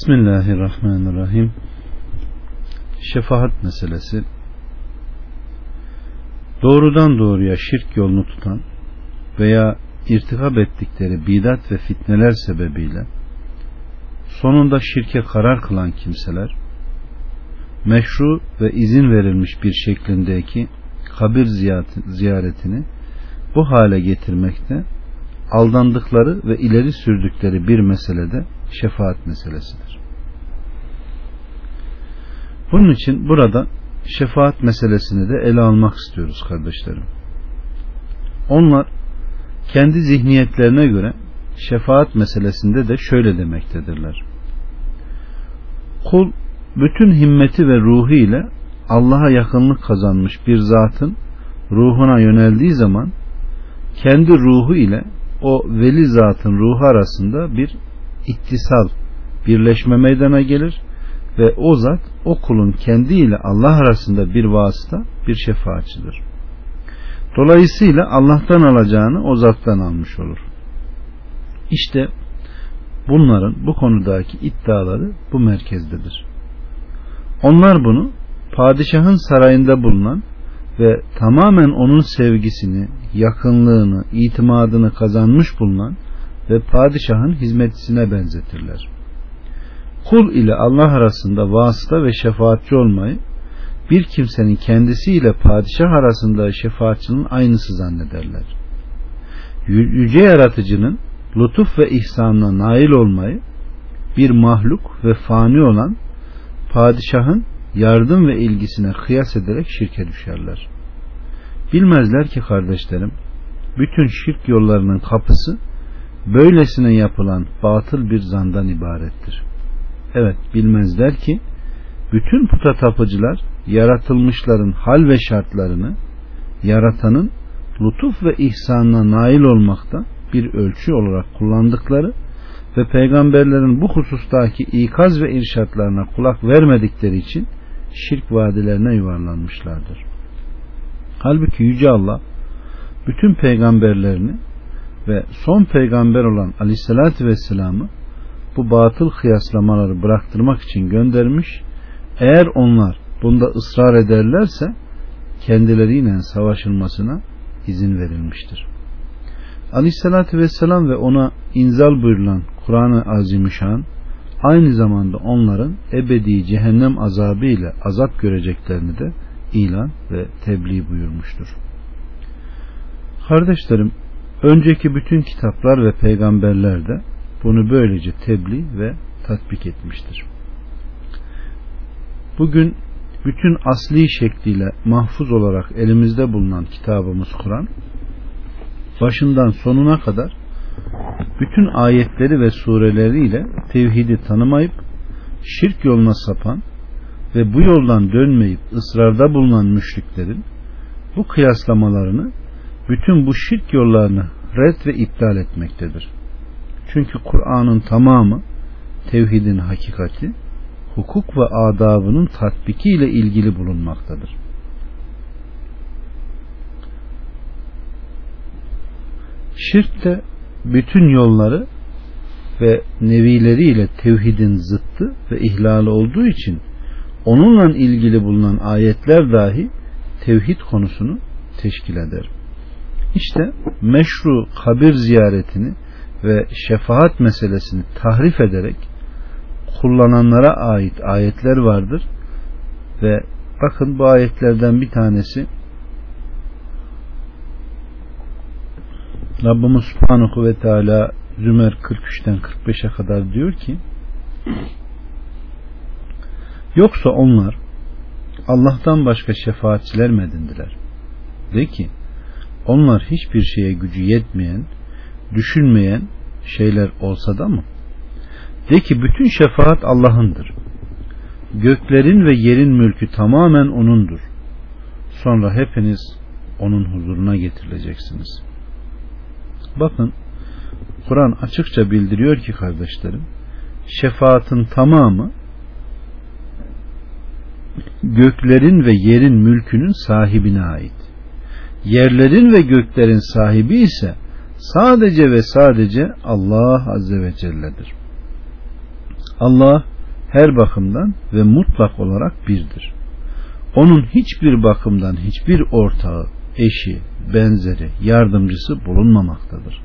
Bismillahirrahmanirrahim. Şefaat meselesi doğrudan doğruya şirk yolunu tutan veya irtikap ettikleri bidat ve fitneler sebebiyle sonunda şirke karar kılan kimseler meşru ve izin verilmiş bir şeklindeki kabir ziyaretini bu hale getirmekte aldandıkları ve ileri sürdükleri bir meselede şefaat meselesidir. Bunun için burada şefaat meselesini de ele almak istiyoruz kardeşlerim. Onlar kendi zihniyetlerine göre şefaat meselesinde de şöyle demektedirler. Kul bütün himmeti ve ruhu ile Allah'a yakınlık kazanmış bir zatın ruhuna yöneldiği zaman kendi ruhu ile o veli zatın ruhu arasında bir ittisal, birleşme meydana gelir ve o zat o kulun kendi ile Allah arasında bir vasıta, bir şefaatçidir. Dolayısıyla Allah'tan alacağını o zattan almış olur. İşte bunların bu konudaki iddiaları bu merkezdedir. Onlar bunu padişahın sarayında bulunan ve tamamen onun sevgisini, yakınlığını, itimadını kazanmış bulunan ve padişahın hizmetçisine benzetirler. Kul ile Allah arasında vasıta ve şefaatçi olmayı bir kimsenin kendisiyle padişah arasında şefaatçinin aynısı zannederler. Yüce yaratıcının lütuf ve ihsanına nail olmayı bir mahluk ve fani olan padişahın yardım ve ilgisine kıyas ederek şirke düşerler. Bilmezler ki kardeşlerim, bütün şirk yollarının kapısı böylesine yapılan batıl bir zandan ibarettir. Evet bilmezler ki bütün puta tapıcılar yaratılmışların hal ve şartlarını yaratanın lütuf ve ihsanına nail olmakta bir ölçü olarak kullandıkları ve peygamberlerin bu husustaki ikaz ve irşatlarına kulak vermedikleri için şirk vadilerine yuvarlanmışlardır. Halbuki Yüce Allah bütün peygamberlerini ve son peygamber olan aleyhissalatü vesselam'ı bu batıl kıyaslamaları bıraktırmak için göndermiş. Eğer onlar bunda ısrar ederlerse kendileriyle savaşılmasına izin verilmiştir. Aleyhissalatü vesselam ve ona inzal buyurulan Kur'an-ı Azimüşşan aynı zamanda onların ebedi cehennem azabı ile azap göreceklerini de ilan ve tebliğ buyurmuştur. Kardeşlerim, önceki bütün kitaplar ve peygamberler de bunu böylece tebliğ ve tatbik etmiştir. Bugün bütün asli şekliyle mahfuz olarak elimizde bulunan kitabımız Kur'an başından sonuna kadar bütün ayetleri ve sureleriyle tevhidi tanımayıp şirk yoluna sapan ve bu yoldan dönmeyip ısrarda bulunan müşriklerin bu kıyaslamalarını bütün bu şirk yollarını red ve iptal etmektedir. Çünkü Kur'an'ın tamamı tevhidin hakikati, hukuk ve adabının tatbiki ile ilgili bulunmaktadır. Şirk de bütün yolları ve nevileriyle tevhidin zıttı ve ihlali olduğu için onunla ilgili bulunan ayetler dahi tevhid konusunu teşkil eder. İşte meşru kabir ziyaretini ve şefaat meselesini tahrif ederek kullananlara ait ayetler vardır ve bakın bu ayetlerden bir tanesi Rabbimiz Subhanahu ve Teala Zümer 43'ten 45'e kadar diyor ki Yoksa onlar Allah'tan başka şefaatçiler mi edindiler? De ki onlar hiçbir şeye gücü yetmeyen, düşünmeyen şeyler olsa da mı? De ki bütün şefaat Allah'ındır. Göklerin ve yerin mülkü tamamen O'nundur. Sonra hepiniz O'nun huzuruna getirileceksiniz. Bakın Kur'an açıkça bildiriyor ki kardeşlerim şefaatin tamamı göklerin ve yerin mülkünün sahibine ait. Yerlerin ve göklerin sahibi ise sadece ve sadece Allah Azze ve Celle'dir. Allah her bakımdan ve mutlak olarak birdir. Onun hiçbir bakımdan hiçbir ortağı, eşi, benzeri, yardımcısı bulunmamaktadır.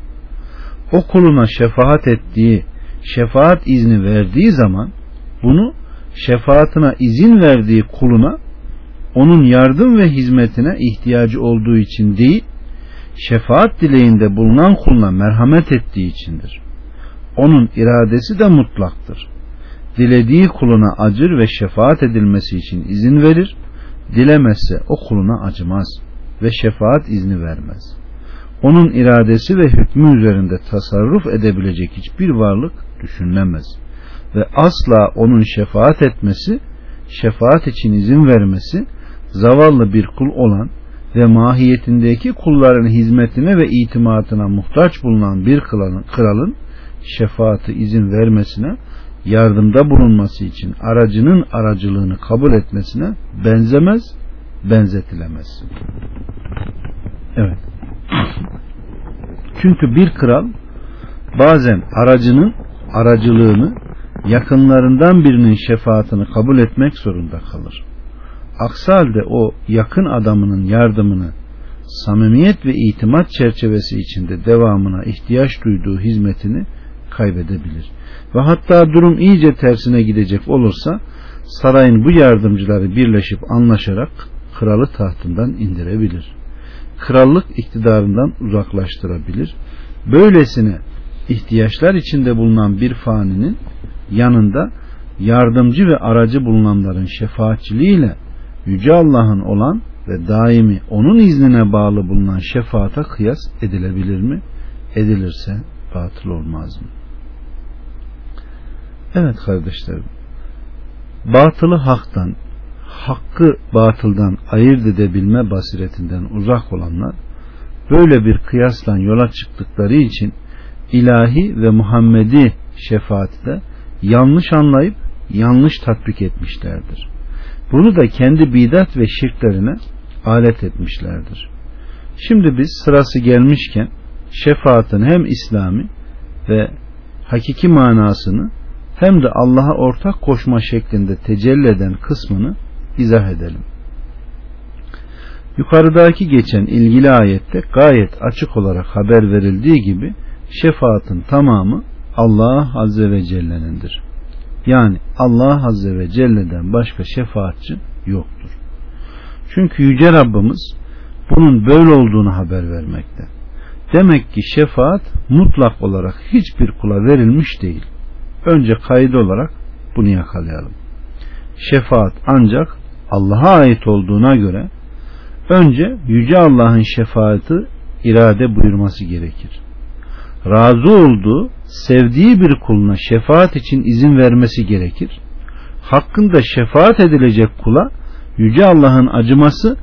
O kuluna şefaat ettiği, şefaat izni verdiği zaman bunu şefaatine izin verdiği kuluna onun yardım ve hizmetine ihtiyacı olduğu için değil, şefaat dileğinde bulunan kuluna merhamet ettiği içindir. Onun iradesi de mutlaktır. Dilediği kuluna acır ve şefaat edilmesi için izin verir, dilemezse o kuluna acımaz ve şefaat izni vermez. Onun iradesi ve hükmü üzerinde tasarruf edebilecek hiçbir varlık düşünülemez ve asla onun şefaat etmesi, şefaat için izin vermesi, zavallı bir kul olan ve mahiyetindeki kulların hizmetine ve itimatına muhtaç bulunan bir kralın, şefaati izin vermesine, yardımda bulunması için aracının aracılığını kabul etmesine benzemez, benzetilemez. Evet. Çünkü bir kral bazen aracının aracılığını yakınlarından birinin şefaatini kabul etmek zorunda kalır. Aksi halde o yakın adamının yardımını samimiyet ve itimat çerçevesi içinde devamına ihtiyaç duyduğu hizmetini kaybedebilir. Ve hatta durum iyice tersine gidecek olursa sarayın bu yardımcıları birleşip anlaşarak kralı tahtından indirebilir. Krallık iktidarından uzaklaştırabilir. Böylesine ihtiyaçlar içinde bulunan bir faninin yanında yardımcı ve aracı bulunanların şefaatçiliğiyle Yüce Allah'ın olan ve daimi onun iznine bağlı bulunan şefaata kıyas edilebilir mi? Edilirse batıl olmaz mı? Evet kardeşlerim. Batılı haktan, hakkı batıldan ayırt edebilme basiretinden uzak olanlar böyle bir kıyasla yola çıktıkları için ilahi ve Muhammedi şefaatte yanlış anlayıp yanlış tatbik etmişlerdir. Bunu da kendi bidat ve şirklerine alet etmişlerdir. Şimdi biz sırası gelmişken şefaatin hem İslami ve hakiki manasını hem de Allah'a ortak koşma şeklinde tecelli eden kısmını izah edelim. Yukarıdaki geçen ilgili ayette gayet açık olarak haber verildiği gibi şefaatin tamamı Allah Azze ve Celle'nindir. Yani Allah Azze ve Celle'den başka şefaatçi yoktur. Çünkü Yüce Rabbimiz bunun böyle olduğunu haber vermekte. Demek ki şefaat mutlak olarak hiçbir kula verilmiş değil. Önce kaydı olarak bunu yakalayalım. Şefaat ancak Allah'a ait olduğuna göre önce Yüce Allah'ın şefaati irade buyurması gerekir. Razı olduğu, sevdiği bir kuluna şefaat için izin vermesi gerekir. Hakkında şefaat edilecek kula Yüce Allah'ın acıması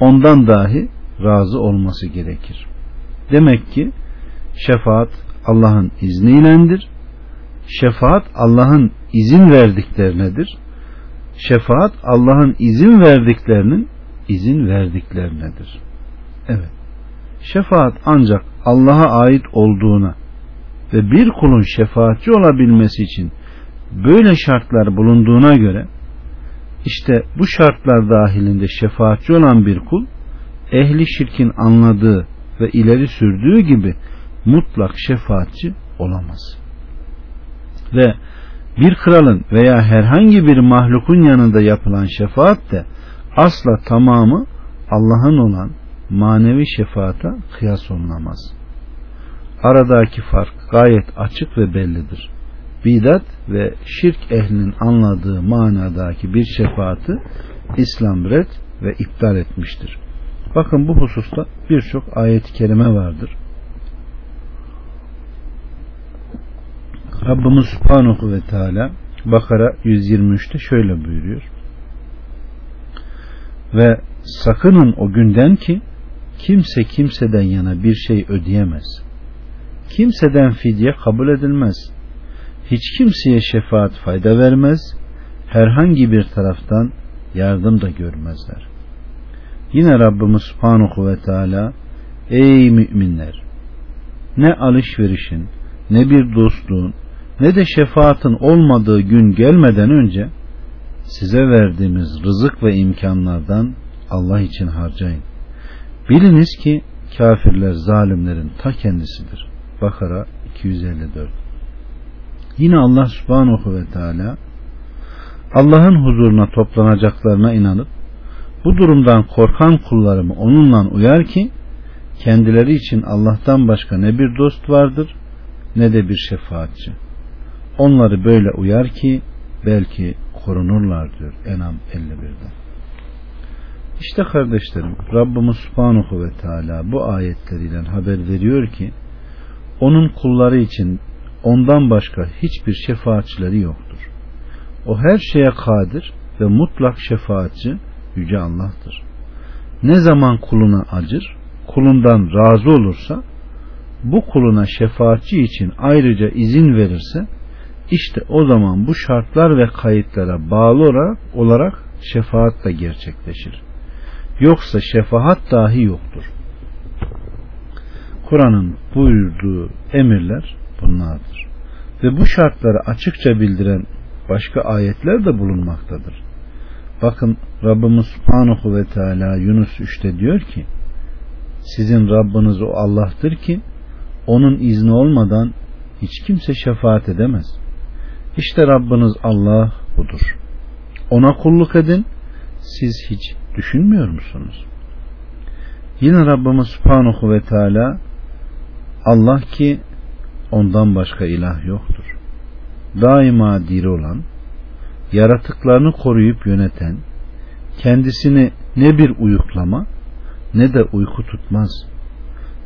ondan dahi razı olması gerekir. Demek ki şefaat Allah'ın izniylendir. Şefaat Allah'ın izin verdiklerinedir. Şefaat Allah'ın izin verdiklerinin izin verdiklerinedir. Evet. Şefaat ancak Allah'a ait olduğuna ve bir kulun şefaatçi olabilmesi için böyle şartlar bulunduğuna göre işte bu şartlar dahilinde şefaatçi olan bir kul ehli şirkin anladığı ve ileri sürdüğü gibi mutlak şefaatçi olamaz. Ve bir kralın veya herhangi bir mahlukun yanında yapılan şefaat de asla tamamı Allah'ın olan manevi şefaata kıyas olunamaz. Aradaki fark gayet açık ve bellidir. Bidat ve şirk ehlinin anladığı manadaki bir şefaati İslam red ve iptal etmiştir. Bakın bu hususta birçok ayet-i kerime vardır. Rabbimiz Subhanahu ve Teala Bakara 123'te şöyle buyuruyor. Ve sakının o günden ki kimse kimseden yana bir şey ödeyemez. Kimseden fidye kabul edilmez. Hiç kimseye şefaat fayda vermez. Herhangi bir taraftan yardım da görmezler. Yine Rabbimiz Subhanahu ve Teala Ey müminler! Ne alışverişin, ne bir dostluğun, ne de şefaatin olmadığı gün gelmeden önce size verdiğimiz rızık ve imkanlardan Allah için harcayın. Biliniz ki kafirler zalimlerin ta kendisidir. Bakara 254 Yine Allah subhanahu ve teala Allah'ın huzuruna toplanacaklarına inanıp bu durumdan korkan kullarımı onunla uyar ki kendileri için Allah'tan başka ne bir dost vardır ne de bir şefaatçi. Onları böyle uyar ki belki korunurlar diyor Enam 51'de. İşte kardeşlerim Rabbimiz Subhanahu ve Teala bu ayetleriyle haber veriyor ki onun kulları için ondan başka hiçbir şefaatçileri yoktur. O her şeye kadir ve mutlak şefaatçi Yüce Allah'tır. Ne zaman kuluna acır, kulundan razı olursa, bu kuluna şefaatçi için ayrıca izin verirse, işte o zaman bu şartlar ve kayıtlara bağlı olarak, olarak şefaat da gerçekleşir. Yoksa şefaat dahi yoktur. Kur'an'ın buyurduğu emirler bunlardır. Ve bu şartları açıkça bildiren başka ayetler de bulunmaktadır. Bakın Rabbimiz Subhanahu ve Teala Yunus 3'te diyor ki sizin Rabbiniz o Allah'tır ki onun izni olmadan hiç kimse şefaat edemez. İşte Rabbiniz Allah budur. Ona kulluk edin. Siz hiç düşünmüyor musunuz? Yine Rabbimiz Subhanahu ve Teala Allah ki ondan başka ilah yoktur. Daima diri olan, yaratıklarını koruyup yöneten, kendisini ne bir uyuklama ne de uyku tutmaz.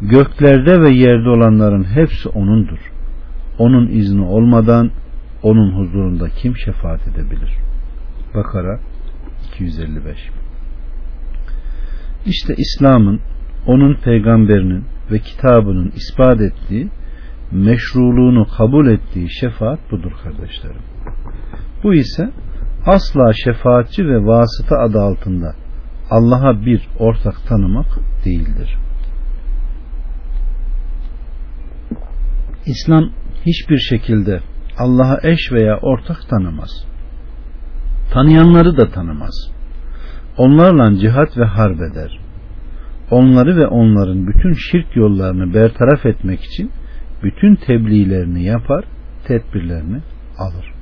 Göklerde ve yerde olanların hepsi O'nundur. Onun izni olmadan O'nun huzurunda kim şefaat edebilir? Bakara 255 İşte İslam'ın onun peygamberinin ve kitabının ispat ettiği meşruluğunu kabul ettiği şefaat budur kardeşlerim. Bu ise asla şefaatçi ve vasıta adı altında Allah'a bir ortak tanımak değildir. İslam hiçbir şekilde Allah'a eş veya ortak tanımaz. Tanıyanları da tanımaz. Onlarla cihat ve harp eder. Onları ve onların bütün şirk yollarını bertaraf etmek için bütün tebliğlerini yapar, tedbirlerini alır.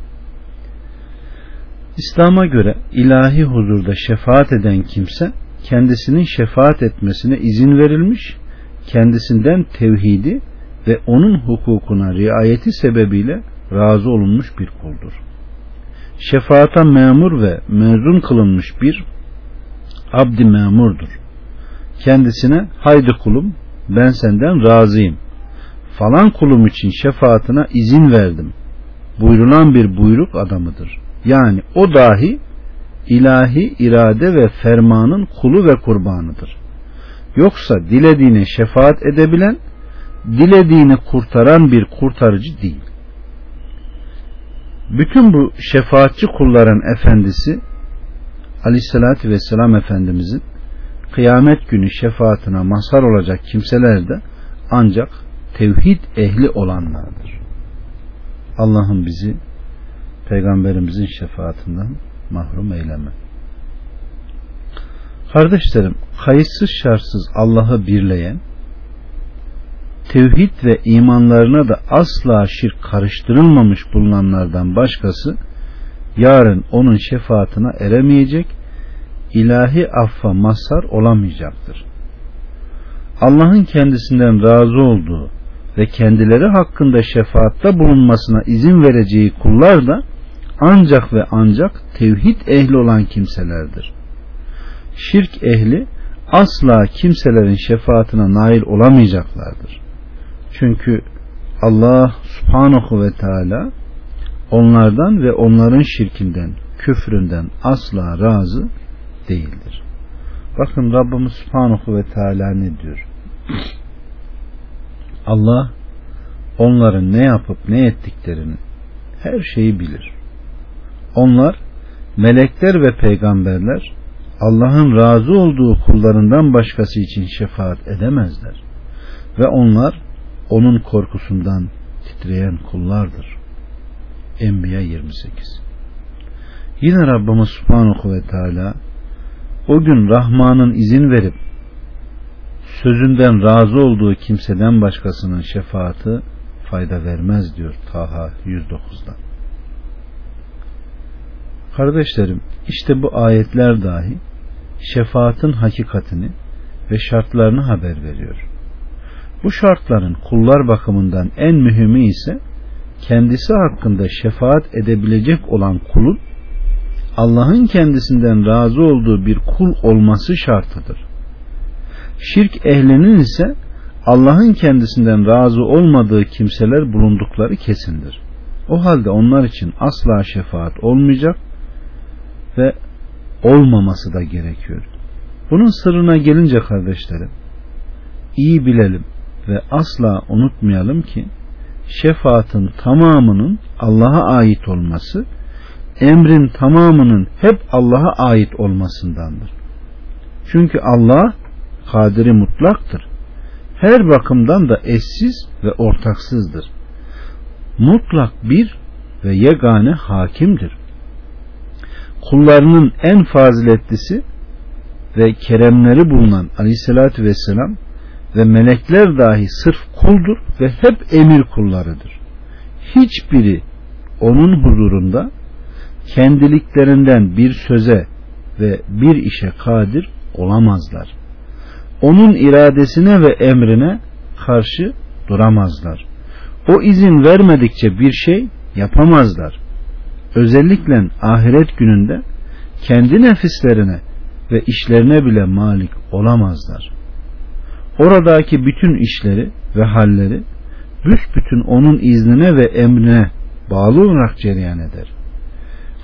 İslam'a göre ilahi huzurda şefaat eden kimse kendisinin şefaat etmesine izin verilmiş, kendisinden tevhidi ve onun hukukuna riayeti sebebiyle razı olunmuş bir kuldur. Şefaata memur ve mezun kılınmış bir abdi memurdur. Kendisine haydi kulum ben senden razıyım. Falan kulum için şefaatine izin verdim. Buyurulan bir buyruk adamıdır. Yani o dahi ilahi irade ve fermanın kulu ve kurbanıdır. Yoksa dilediğine şefaat edebilen, dilediğini kurtaran bir kurtarıcı değil. Bütün bu şefaatçi kulların efendisi Aleyhisselatü Vesselam Efendimizin kıyamet günü şefaatine mazhar olacak kimseler de ancak tevhid ehli olanlardır. Allah'ım bizi peygamberimizin şefaatinden mahrum eyleme. Kardeşlerim, kayıtsız şartsız Allah'ı birleyen, tevhid ve imanlarına da asla şirk karıştırılmamış bulunanlardan başkası, yarın onun şefaatine eremeyecek, ilahi affa mazhar olamayacaktır. Allah'ın kendisinden razı olduğu ve kendileri hakkında şefaatte bulunmasına izin vereceği kullar da ancak ve ancak tevhid ehli olan kimselerdir. Şirk ehli asla kimselerin şefaatine nail olamayacaklardır. Çünkü Allah subhanahu ve teala onlardan ve onların şirkinden, küfründen asla razı değildir. Bakın Rabbimiz subhanahu ve teala ne diyor? Allah onların ne yapıp ne ettiklerini her şeyi bilir. Onlar melekler ve peygamberler Allah'ın razı olduğu kullarından başkası için şefaat edemezler. Ve onlar onun korkusundan titreyen kullardır. Enbiya 28 Yine Rabbimiz Subhanahu ve Teala o gün Rahman'ın izin verip sözünden razı olduğu kimseden başkasının şefaati fayda vermez diyor Taha 109'da. Kardeşlerim işte bu ayetler dahi şefaatin hakikatini ve şartlarını haber veriyor. Bu şartların kullar bakımından en mühimi ise kendisi hakkında şefaat edebilecek olan kulun Allah'ın kendisinden razı olduğu bir kul olması şartıdır. Şirk ehlinin ise Allah'ın kendisinden razı olmadığı kimseler bulundukları kesindir. O halde onlar için asla şefaat olmayacak ve olmaması da gerekiyor. Bunun sırrına gelince kardeşlerim, iyi bilelim ve asla unutmayalım ki şefaatin tamamının Allah'a ait olması, emrin tamamının hep Allah'a ait olmasındandır. Çünkü Allah kadiri mutlaktır. Her bakımdan da eşsiz ve ortaksızdır. Mutlak bir ve yegane hakimdir. Kullarının en faziletlisi ve keremleri bulunan aleyhissalatü vesselam ve melekler dahi sırf kuldur ve hep emir kullarıdır. Hiçbiri onun huzurunda kendiliklerinden bir söze ve bir işe kadir olamazlar. Onun iradesine ve emrine karşı duramazlar. O izin vermedikçe bir şey yapamazlar. Özellikle ahiret gününde kendi nefislerine ve işlerine bile malik olamazlar. Oradaki bütün işleri ve halleri büsbütün onun iznine ve emrine bağlı olarak cereyan eder.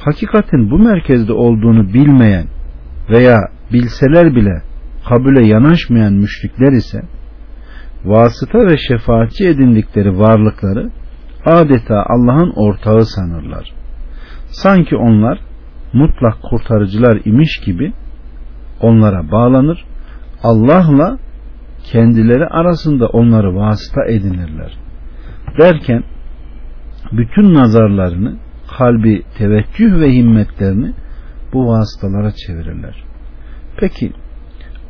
Hakikatin bu merkezde olduğunu bilmeyen veya bilseler bile kabule yanaşmayan müşrikler ise vasıta ve şefaatçi edindikleri varlıkları adeta Allah'ın ortağı sanırlar. Sanki onlar mutlak kurtarıcılar imiş gibi onlara bağlanır. Allah'la kendileri arasında onları vasıta edinirler. Derken bütün nazarlarını, kalbi teveccüh ve himmetlerini bu vasıtalara çevirirler. Peki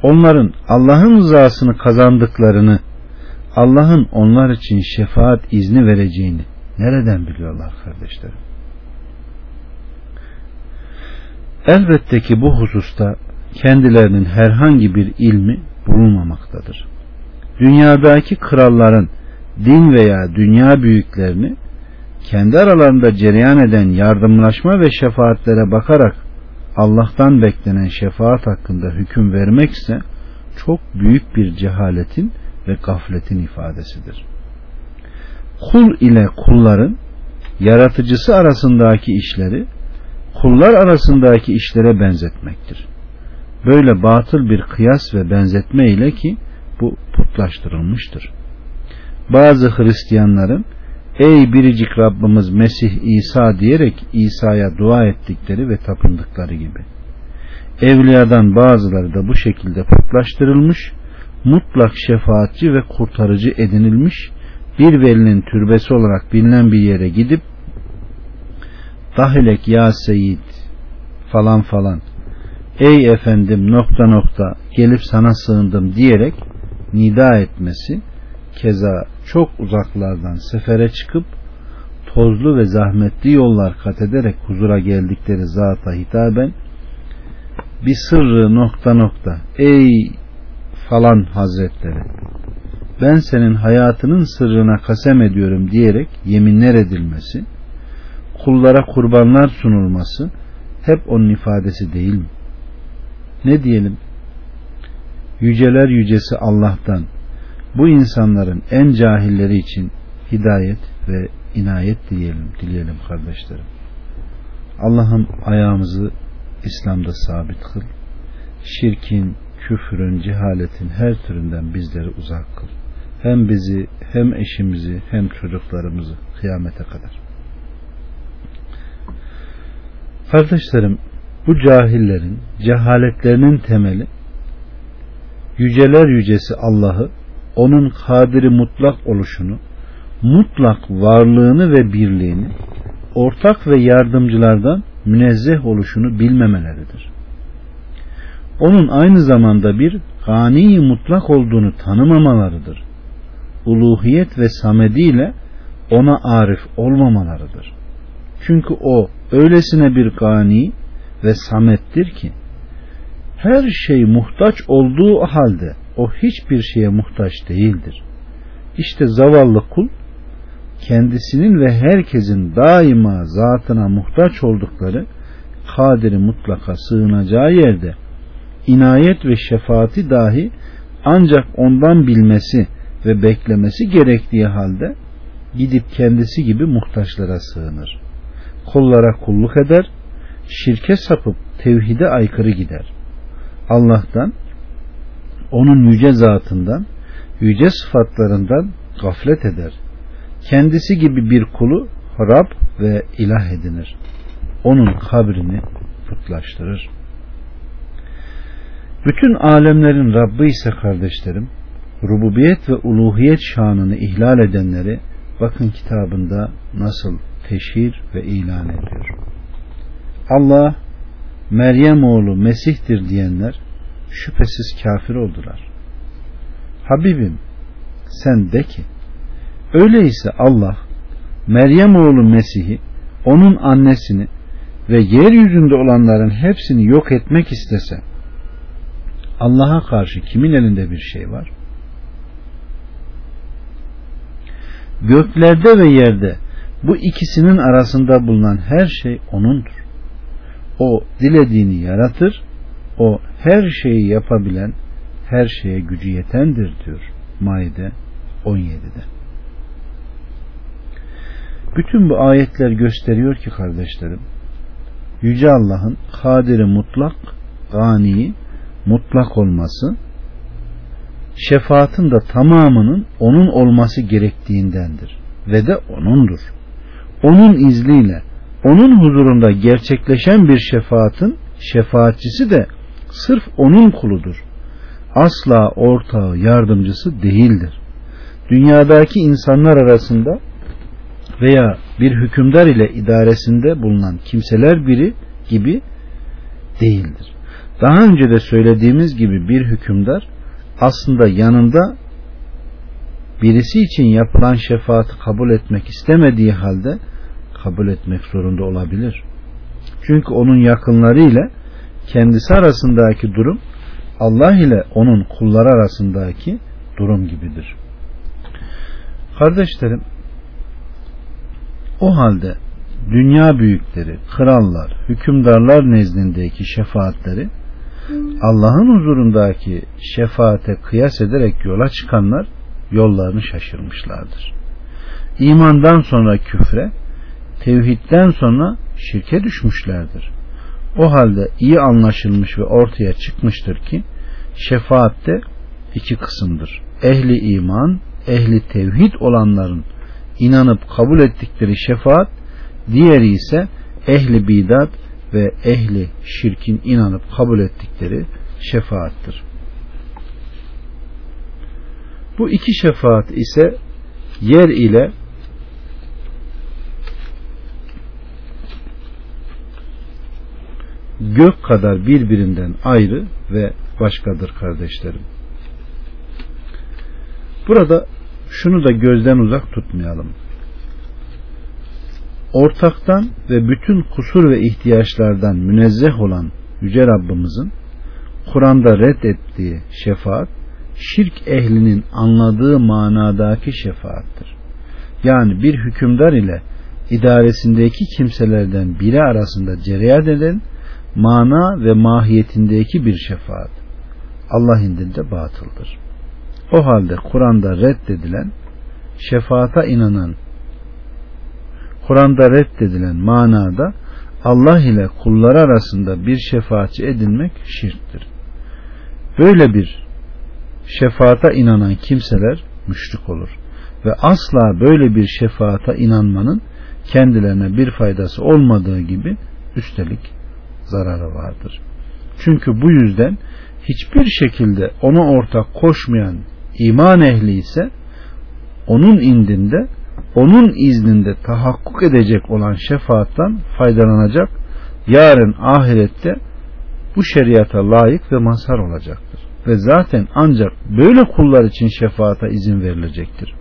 onların Allah'ın rızasını kazandıklarını, Allah'ın onlar için şefaat izni vereceğini nereden biliyorlar kardeşlerim? Elbette ki bu hususta kendilerinin herhangi bir ilmi bulunmamaktadır. Dünyadaki kralların din veya dünya büyüklerini kendi aralarında cereyan eden yardımlaşma ve şefaatlere bakarak Allah'tan beklenen şefaat hakkında hüküm vermekse çok büyük bir cehaletin ve gafletin ifadesidir. Kul ile kulların yaratıcısı arasındaki işleri kullar arasındaki işlere benzetmektir. Böyle batıl bir kıyas ve benzetme ile ki bu putlaştırılmıştır. Bazı Hristiyanların ey biricik Rabbimiz Mesih İsa diyerek İsa'ya dua ettikleri ve tapındıkları gibi. Evliyadan bazıları da bu şekilde putlaştırılmış, mutlak şefaatçi ve kurtarıcı edinilmiş, bir velinin türbesi olarak bilinen bir yere gidip dahilek ya seyit falan falan ey efendim nokta nokta gelip sana sığındım diyerek nida etmesi keza çok uzaklardan sefere çıkıp tozlu ve zahmetli yollar kat ederek huzura geldikleri zata hitaben bir sırrı nokta nokta ey falan hazretleri ben senin hayatının sırrına kasem ediyorum diyerek yeminler edilmesi kullara kurbanlar sunulması hep onun ifadesi değil mi? Ne diyelim? Yüceler yücesi Allah'tan bu insanların en cahilleri için hidayet ve inayet diyelim, dileyelim kardeşlerim. Allah'ım ayağımızı İslam'da sabit kıl. Şirkin, küfrün, cehaletin her türünden bizleri uzak kıl. Hem bizi, hem eşimizi, hem çocuklarımızı kıyamete kadar. Kardeşlerim bu cahillerin cehaletlerinin temeli yüceler yücesi Allah'ı onun kadiri mutlak oluşunu mutlak varlığını ve birliğini ortak ve yardımcılardan münezzeh oluşunu bilmemeleridir. Onun aynı zamanda bir gani mutlak olduğunu tanımamalarıdır. Uluhiyet ve samediyle ona arif olmamalarıdır. Çünkü o öylesine bir gani ve samettir ki her şey muhtaç olduğu halde o hiçbir şeye muhtaç değildir. İşte zavallı kul kendisinin ve herkesin daima zatına muhtaç oldukları kadiri mutlaka sığınacağı yerde inayet ve şefaati dahi ancak ondan bilmesi ve beklemesi gerektiği halde gidip kendisi gibi muhtaçlara sığınır. Kollara kulluk eder, şirke sapıp tevhide aykırı gider. Allah'tan, onun yüce zatından, yüce sıfatlarından gaflet eder. Kendisi gibi bir kulu Rab ve ilah edinir. Onun kabrini putlaştırır. Bütün alemlerin Rabbi ise kardeşlerim, rububiyet ve uluhiyet şanını ihlal edenleri bakın kitabında nasıl teşhir ve ilan ediyor. Allah Meryem oğlu Mesih'tir diyenler şüphesiz kafir oldular. Habibim sen de ki öyleyse Allah Meryem oğlu Mesih'i onun annesini ve yeryüzünde olanların hepsini yok etmek istese Allah'a karşı kimin elinde bir şey var? Göklerde ve yerde bu ikisinin arasında bulunan her şey O'nundur. O dilediğini yaratır, O her şeyi yapabilen, her şeye gücü yetendir diyor Maide 17'de. Bütün bu ayetler gösteriyor ki kardeşlerim, Yüce Allah'ın kadiri mutlak, ganiyi mutlak olması, şefaatin de tamamının onun olması gerektiğindendir ve de onundur. Onun izniyle onun huzurunda gerçekleşen bir şefaatin şefaatçisi de sırf onun kuludur. Asla ortağı, yardımcısı değildir. Dünyadaki insanlar arasında veya bir hükümdar ile idaresinde bulunan kimseler biri gibi değildir. Daha önce de söylediğimiz gibi bir hükümdar aslında yanında birisi için yapılan şefaati kabul etmek istemediği halde kabul etmek zorunda olabilir. Çünkü onun yakınları ile kendisi arasındaki durum Allah ile onun kulları arasındaki durum gibidir. Kardeşlerim o halde dünya büyükleri, krallar, hükümdarlar nezdindeki şefaatleri Allah'ın huzurundaki şefaate kıyas ederek yola çıkanlar yollarını şaşırmışlardır. İmandan sonra küfre, tevhidden sonra şirke düşmüşlerdir. O halde iyi anlaşılmış ve ortaya çıkmıştır ki şefaatte iki kısımdır. Ehli iman, ehli tevhid olanların inanıp kabul ettikleri şefaat, diğeri ise ehli bidat ve ehli şirkin inanıp kabul ettikleri şefaattır. Bu iki şefaat ise yer ile gök kadar birbirinden ayrı ve başkadır kardeşlerim. Burada şunu da gözden uzak tutmayalım ortaktan ve bütün kusur ve ihtiyaçlardan münezzeh olan Yüce Rabbimizin Kur'an'da reddettiği şefaat şirk ehlinin anladığı manadaki şefaattir. Yani bir hükümdar ile idaresindeki kimselerden biri arasında cereyan eden mana ve mahiyetindeki bir şefaat. Allah indinde batıldır. O halde Kur'an'da reddedilen şefaata inanan Kur'an'da reddedilen manada Allah ile kulları arasında bir şefaatçi edinmek şirktir. Böyle bir şefaata inanan kimseler müşrik olur ve asla böyle bir şefaata inanmanın kendilerine bir faydası olmadığı gibi üstelik zararı vardır. Çünkü bu yüzden hiçbir şekilde ona ortak koşmayan iman ehli ise onun indinde onun izninde tahakkuk edecek olan şefaattan faydalanacak yarın ahirette bu şeriata layık ve mazhar olacaktır. Ve zaten ancak böyle kullar için şefaata izin verilecektir.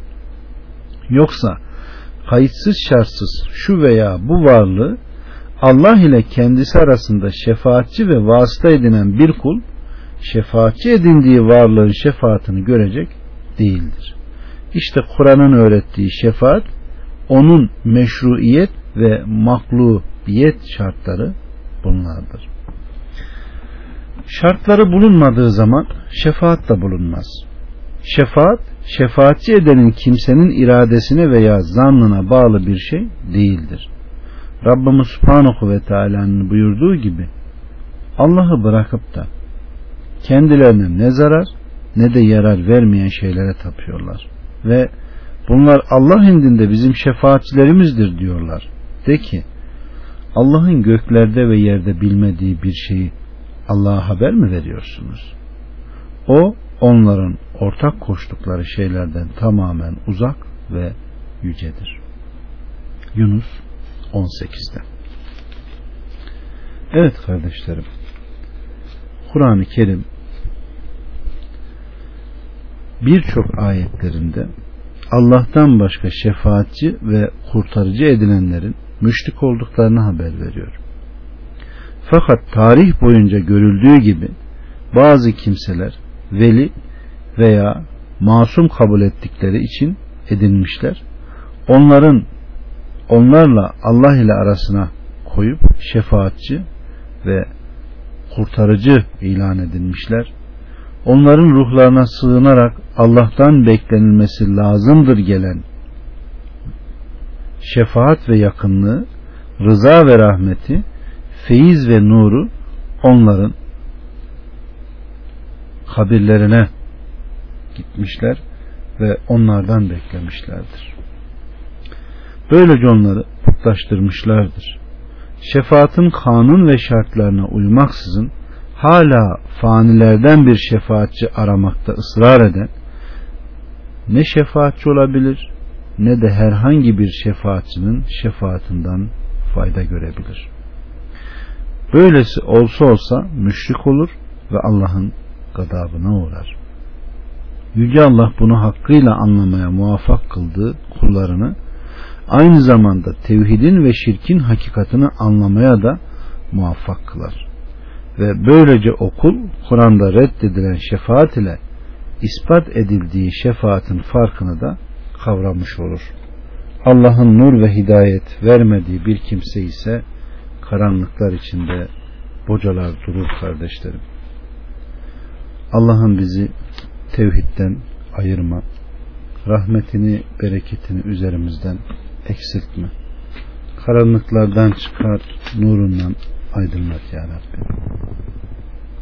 Yoksa kayıtsız şartsız şu veya bu varlığı Allah ile kendisi arasında şefaatçi ve vasıta edinen bir kul şefaatçi edindiği varlığın şefaatini görecek değildir. İşte Kur'an'ın öğrettiği şefaat onun meşruiyet ve maklubiyet şartları bunlardır. Şartları bulunmadığı zaman şefaat da bulunmaz. Şefaat, şefaatçi edenin kimsenin iradesine veya zannına bağlı bir şey değildir. Rabbimiz Subhanahu ve Teala'nın buyurduğu gibi Allah'ı bırakıp da kendilerine ne zarar ne de yarar vermeyen şeylere tapıyorlar. Ve bunlar Allah indinde bizim şefaatçilerimizdir diyorlar. De ki Allah'ın göklerde ve yerde bilmediği bir şeyi Allah'a haber mi veriyorsunuz? O onların ortak koştukları şeylerden tamamen uzak ve yücedir. Yunus 18'de Evet kardeşlerim Kur'an-ı Kerim birçok ayetlerinde Allah'tan başka şefaatçi ve kurtarıcı edilenlerin müşrik olduklarını haber veriyor. Fakat tarih boyunca görüldüğü gibi bazı kimseler veli veya masum kabul ettikleri için edinmişler. Onların onlarla Allah ile arasına koyup şefaatçi ve kurtarıcı ilan edilmişler. Onların ruhlarına sığınarak Allah'tan beklenilmesi lazımdır gelen şefaat ve yakınlığı, rıza ve rahmeti, feyiz ve nuru onların kabirlerine gitmişler ve onlardan beklemişlerdir. Böylece onları putlaştırmışlardır. Şefaatin kanun ve şartlarına uymaksızın hala fanilerden bir şefaatçi aramakta ısrar eden ne şefaatçi olabilir ne de herhangi bir şefaatçinin şefaatinden fayda görebilir. Böylesi olsa olsa müşrik olur ve Allah'ın gadabına uğrar. Yüce Allah bunu hakkıyla anlamaya muvaffak kıldığı kullarını aynı zamanda tevhidin ve şirkin hakikatini anlamaya da muvaffak kılar. Ve böylece okul Kur'an'da reddedilen şefaat ile ispat edildiği şefaatin farkını da kavramış olur. Allah'ın nur ve hidayet vermediği bir kimse ise karanlıklar içinde bocalar durur kardeşlerim. Allah'ın bizi tevhidden ayırma, rahmetini, bereketini üzerimizden eksiltme. Karanlıklardan çıkar, nurundan aydınlat ya Rabbi.